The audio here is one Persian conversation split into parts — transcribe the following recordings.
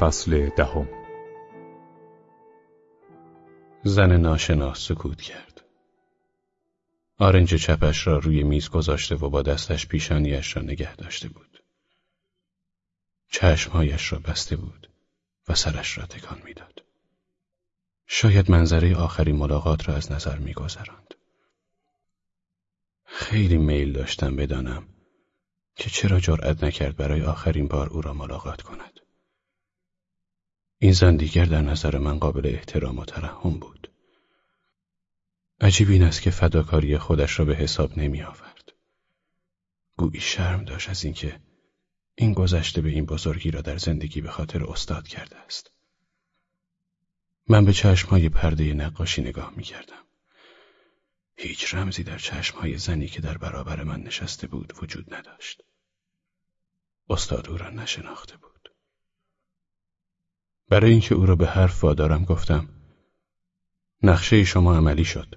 فصل دهم زن ناشناس سکوت کرد. آرنج چپش را روی میز گذاشته و با دستش پیشانیش را نگه داشته بود. چشمهایش را بسته بود و سرش را تکان می‌داد. شاید منظره آخرین ملاقات را از نظر میگذراند. خیلی میل داشتم بدانم که چرا جرأت نکرد برای آخرین بار او را ملاقات کند. این زن دیگر در نظر من قابل احترام و ترحم بود. عجیب این است که فداکاری خودش را به حساب نمی آورد. گویی شرم داشت از اینکه این گذشته به این بزرگی را در زندگی به خاطر استاد کرده است. من به چشمهای پرده نقاشی نگاه می کردم. هیچ رمزی در چشمهای زنی که در برابر من نشسته بود وجود نداشت. استاد او را نشناخته بود. برای اینکه او را به حرف وادارم گفتم. نقشه شما عملی شد.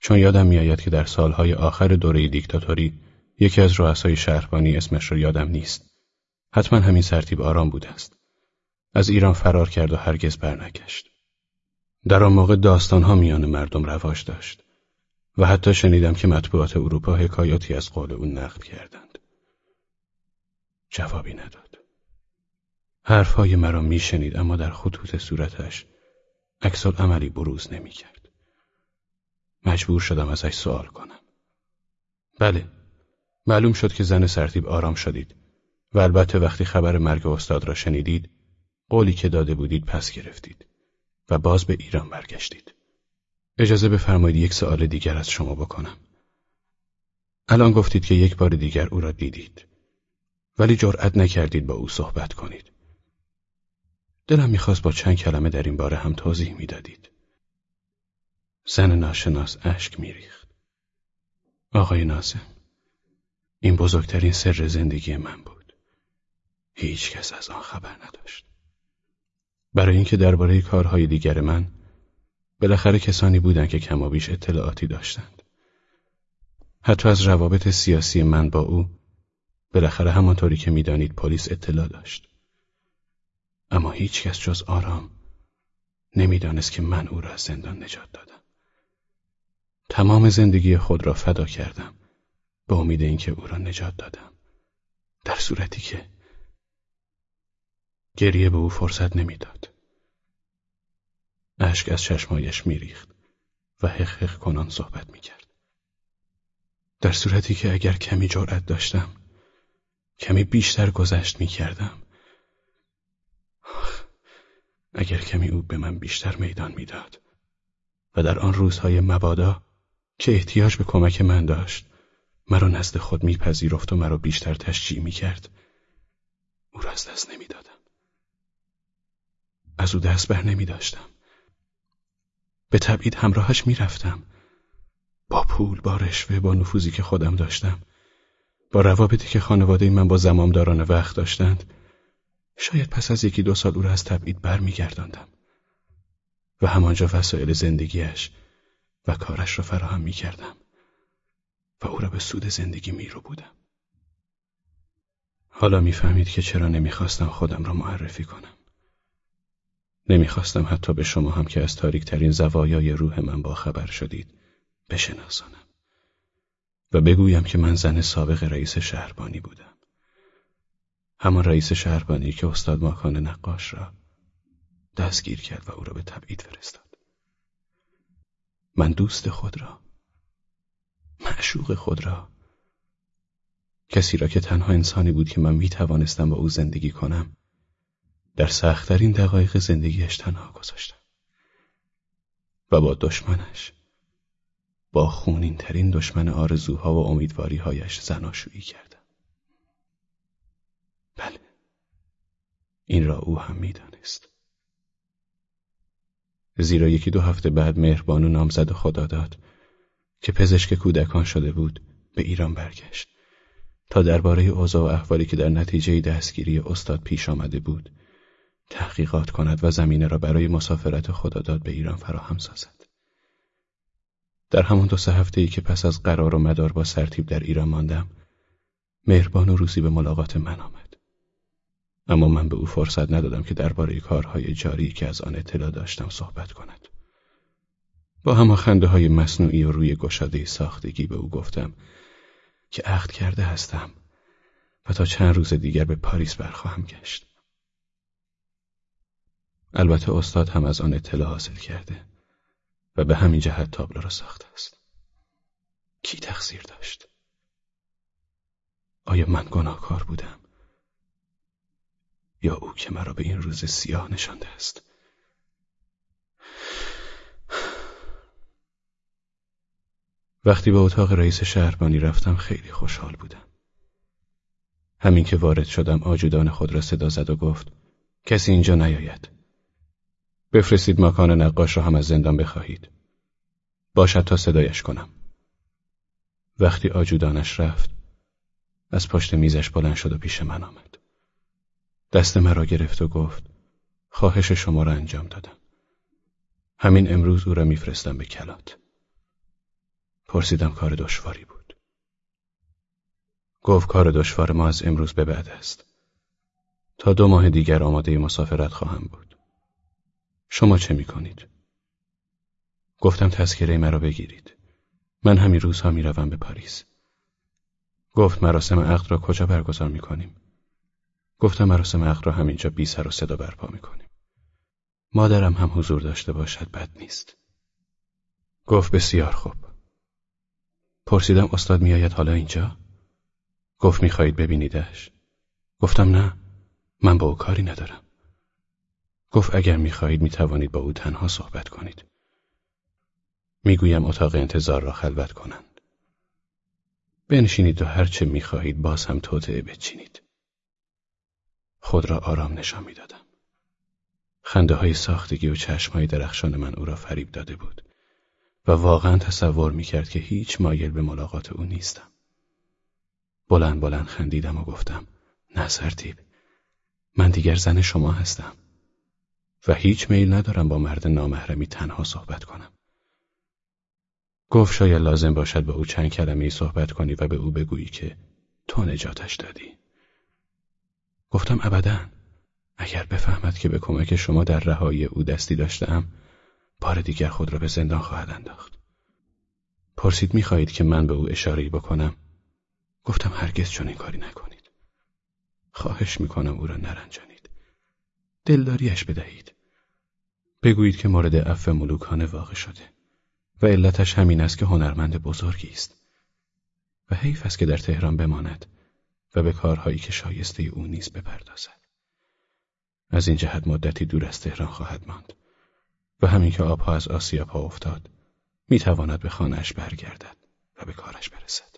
چون یادم میآید که در سالهای آخر دوره دیکتاتوری یکی از رؤسای شهربانی اسمش را یادم نیست. حتما همین سرتیب آرام بوده است. از ایران فرار کرد و هرگز برنگشت. در آن موقع داستانها میان مردم رواج داشت و حتی شنیدم که مطبوعات اروپا حکایاتی از قول او نقل کردند. جوابی نداد. حرفهای مرا میشنید اما در خطوط صورتش عکس عملی بروز نمی‌کرد. مجبور شدم ازش سوال کنم. بله، معلوم شد که زن سرتیب آرام شدید و البته وقتی خبر مرگ استاد را شنیدید قولی که داده بودید پس گرفتید و باز به ایران برگشتید. اجازه بفرمایید یک سوال دیگر از شما بکنم. الان گفتید که یک بار دیگر او را دیدید ولی جرأت نکردید با او صحبت کنید. دلم می‌خواست با چند کلمه در این باره هم توضیح می‌دادید. زن ناشناس اشک میریخت. آقای نازم، این بزرگترین سر زندگی من بود. هیچ کس از آن خبر نداشت. برای اینکه درباره کارهای دیگر من بالاخره کسانی بودند که کمابیش اطلاعاتی داشتند. حتی از روابط سیاسی من با او بالاخره همانطوری که می‌دانید پلیس اطلاع داشت. اما هیچ کس جز آرام نمی‌دانست که من او را از زندان نجات دادم. تمام زندگی خود را فدا کردم به امید اینکه او را نجات دادم. در صورتی که گریه به او فرصت نمی‌داد. اشک از چشمایش میریخت و حق حق کنان صحبت می‌کرد. در صورتی که اگر کمی جرأت داشتم کمی بیشتر گذشت می‌کردم اگر کمی او به من بیشتر میدان می‌داد. و در آن روزهای مبادا که احتیاج به کمک من داشت مرا نزد خود میپذیرفت و مرا بیشتر تشجیع می‌کرد. او را از دست نمی‌دادم. از او دست بر نمی داشتم. به تبعید همراهش می‌رفتم. با پول با رشوه با نفوذی که خودم داشتم. با روابطی که خانواده من با زمامداران وقت داشتند. شاید پس از یکی دو سال او را از تبعید برمیگرداندم. و همانجا وسایل زندگیش و کارش را فراهم می‌کردم. و او را به سود زندگی میرو بودم حالا می‌فهمید که چرا نمی‌خواستم خودم را معرفی کنم. نمی‌خواستم حتی به شما هم که از تاریکترین زوایای روح من با خبر شدید بشناسانم. و بگویم که من زن سابق رئیس شهربانی بودم. همان رئیس شهربانی که استاد ماکان نقاش را دستگیر کرد و او را به تبعید فرستاد. من دوست خود را معشوق خود را کسی را که تنها انسانی بود که من می توانستم با او زندگی کنم در سختترین دقایق زندگیش تنها گذاشتم و با دشمنش با خونین ترین دشمن آرزوها و امیدواری هایش زناشویی کردم بله این را او هم می‌دانست. زیرا یکی دو هفته بعد مهربانو نامزد خدا داد که پزشک کودکان شده بود به ایران برگشت. تا درباره اوضاع و احوالی که در نتیجه دستگیری استاد پیش آمده بود تحقیقات کند و زمینه را برای مسافرت خداداد به ایران فراهم سازد. در همان دو سه هفته ای که پس از قرار و مدار با سرتیب در ایران ماندم مهربان و روزی به ملاقات من آمد. اما من به او فرصت ندادم که درباره کارهای جاری که از آن اطلاع داشتم صحبت کند. با همه خنده های مصنوعی و روی گشاده ساختگی به او گفتم که عقد کرده هستم و تا چند روز دیگر به پاریس برخواهم گشت. البته استاد هم از آن اطلاع حاصل کرده و به همین جهت تابلو را ساخته است. کی تقصیر داشت؟ آیا من گناهکار بودم؟ یا او که مرا به این روز سیاه نشانده است؟ وقتی به اتاق رئیس شهربانی رفتم خیلی خوشحال بودم. همین که وارد شدم آجودان خود را صدا زد و گفت کسی اینجا نیاید. بفرستید مکان نقاش را هم از زندان بخواهید. باشد تا صدایش کنم. وقتی آجودانش رفت از پشت میزش بلند شد و پیش من آمد. دست مرا گرفت و گفت خواهش شما را انجام دادم. همین امروز او را میفرستم به کلات. پرسیدم کار دشواری بود. گفت کار دشوار ما از امروز به بعد است. تا دو ماه دیگر آماده مسافرت خواهم بود. شما چه می کنید؟ گفتم تذکره مرا بگیرید. من همین روزها می روم به پاریس. گفت مراسم عقد را کجا برگزار می کنیم؟ گفتم مراسم عقد را همینجا بی سر و صدا برپا می کنیم. مادرم هم حضور داشته باشد بد نیست. گفت بسیار خوب. پرسیدم استاد میآید حالا اینجا؟ گفت می‌خواهید ببینیدش؟ گفتم نه من با او کاری ندارم. گفت اگر می‌خواهید می‌توانید با او تنها صحبت کنید. می‌گویم اتاق انتظار را خلوت کنند. بنشینید و هرچه می‌خواهید باز هم توطعه بچینید. خود را آرام نشان می‌دادم. خنده های ساختگی و چشم های درخشان من او را فریب داده بود. و واقعا تصور می‌کرد که هیچ مایل به ملاقات او نیستم. بلند بلند خندیدم و گفتم نه سرتیب من دیگر زن شما هستم و هیچ میل ندارم با مرد نامحرمی تنها صحبت کنم. گفت شاید لازم باشد با او چند کلمه صحبت کنی و به او بگویی که تو نجاتش دادی. گفتم ابدا اگر بفهمد که به کمک شما در رهایی او دستی داشتم بار دیگر خود را به زندان خواهد انداخت. پرسید می‌خواهید که من به او اشاره بکنم؟ گفتم هرگز چنین کاری نکنید. خواهش می‌کنم او را نرنجانید. دلداریش بدهید. بگویید که مورد عفو ملوکانه واقع شده و علتش همین است که هنرمند بزرگی است و حیف است که در تهران بماند و به کارهایی که شایسته او نیز بپردازد. از این جهت مدتی دور از تهران خواهد ماند. و همین که آبها از آسیا پا افتاد می‌تواند به خانهاش برگردد و به کارش برسد.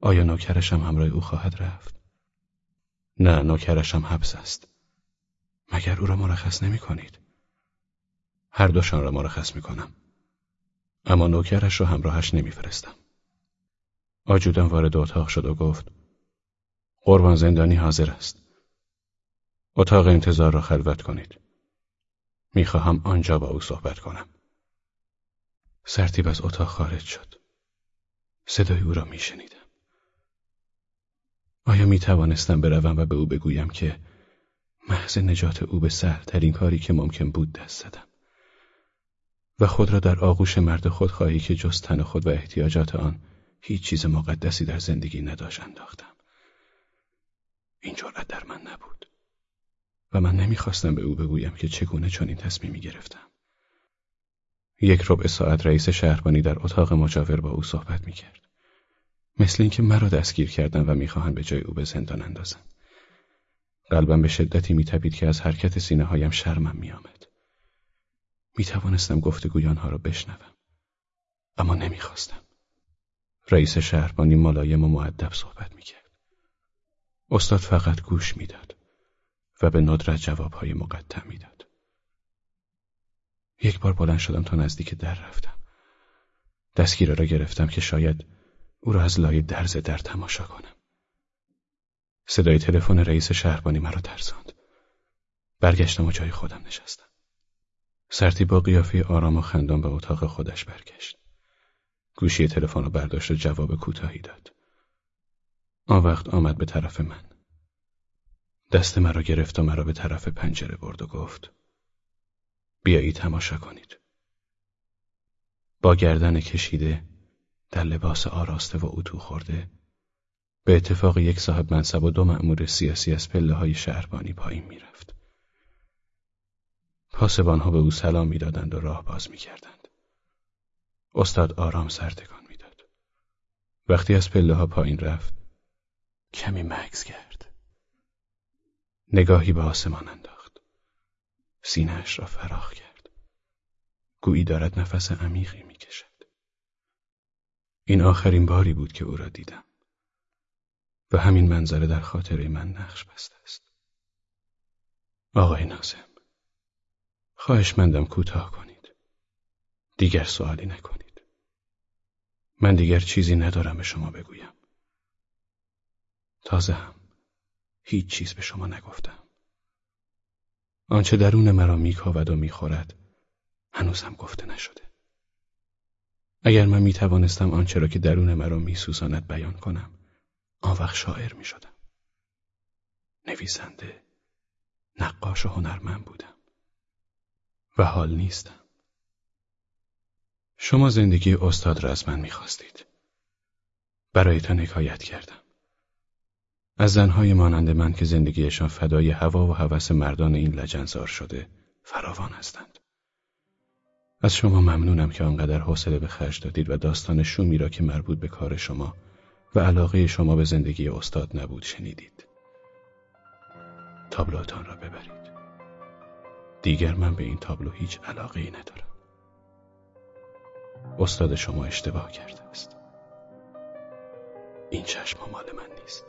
آیا نوکرش هم همراه او خواهد رفت؟ نه نوکرش هم حبس است. مگر او را مرخص نمی کنید؟ هر دوشان را مرخص می کنم. اما نوکرش را همراهش نمیفرستم. آجودم وارد اتاق شد و گفت قربان زندانی حاضر است. اتاق انتظار را خلوت کنید. می‌خواهم آنجا با او صحبت کنم. سرتیب از اتاق خارج شد. صدای او را میشنیدم. آیا می توانستم بروم و به او بگویم که محض نجات او به ترین کاری که ممکن بود دست زدم و خود را در آغوش مرد خود خواهی که جز تن خود و احتیاجات آن هیچ چیز مقدسی در زندگی نداشت انداختم. این جرأت در من نبود. و من نمی‌خواستم به او بگویم که چگونه چنین تصمیمی گرفتم. یک ربع ساعت رئیس شهربانی در اتاق مجاور با او صحبت می‌کرد. مثل اینکه مرا دستگیر کردن و می‌خواهند به جای او به زندان اندازند. قلبم به شدتی میتپید که از حرکت سینه هایم شرمم میآمد. می‌توانستم گفتگوی آنها را بشنوم. اما نمی‌خواستم. رئیس شهربانی ملایم و معدب صحبت می‌کرد. استاد فقط گوش می‌داد. و به ندرت جوابهای مقطع می‌داد. یک بار بلند شدم تا نزدیک در رفتم. دستگیره را گرفتم که شاید او را از لای درز در تماشا کنم. صدای تلفن رئیس شهربانی مرا ترساند. برگشتم و جای خودم نشستم. سرتی با قیافه آرام و خندان به اتاق خودش برگشت. گوشی تلفن را برداشت و جواب کوتاهی داد. آن وقت آمد به طرف من. دست مرا گرفت و مرا به طرف پنجره برد و گفت بیایی تماشا کنید. با گردن کشیده در لباس آراسته و اتو خورده به اتفاق یک صاحب منصب و دو مأمور سیاسی از پله های شهربانی پایین می‌رفت. پاسبانها به او سلام می‌دادند و راه باز می‌کردند. استاد آرام سرتکان می‌داد. وقتی از پله ها پایین رفت کمی مکس کرد. نگاهی به آسمان انداخت. سینهاش را فراخ کرد. گویی دارد نفس عمیقی می‌کشد. این آخرین باری بود که او را دیدم. و همین منظره در خاطره من نقش بسته است. آقای نازم خواهش مندم کوتاه کنید. دیگر سوالی نکنید. من دیگر چیزی ندارم به شما بگویم. تازه هم هیچ چیز به شما نگفتم. آنچه درون مرا میکاود و می‌خورد هنوز هم گفته نشده. اگر من می‌توانستم آنچه را که درون مرا میسوزاند بیان کنم آن وقت شاعر می شدم. نویسنده، نقاش و هنرمند بودم. و حال نیستم. شما زندگی استاد را از من می‌خواستید. برایتان حکایت کردم. از زنهای مانند من که زندگیشان فدای هوا و هوس مردان این لجنزار شده فراوان هستند. از شما ممنونم که آنقدر حوصله به خرج دادید و داستان شومی را که مربوط به کار شما و علاقه شما به زندگی استاد نبود شنیدید تابلوتان را ببرید دیگر من به این تابلو هیچ علاقه ای ندارم استاد شما اشتباه کرده است. این چشم مال من نیست.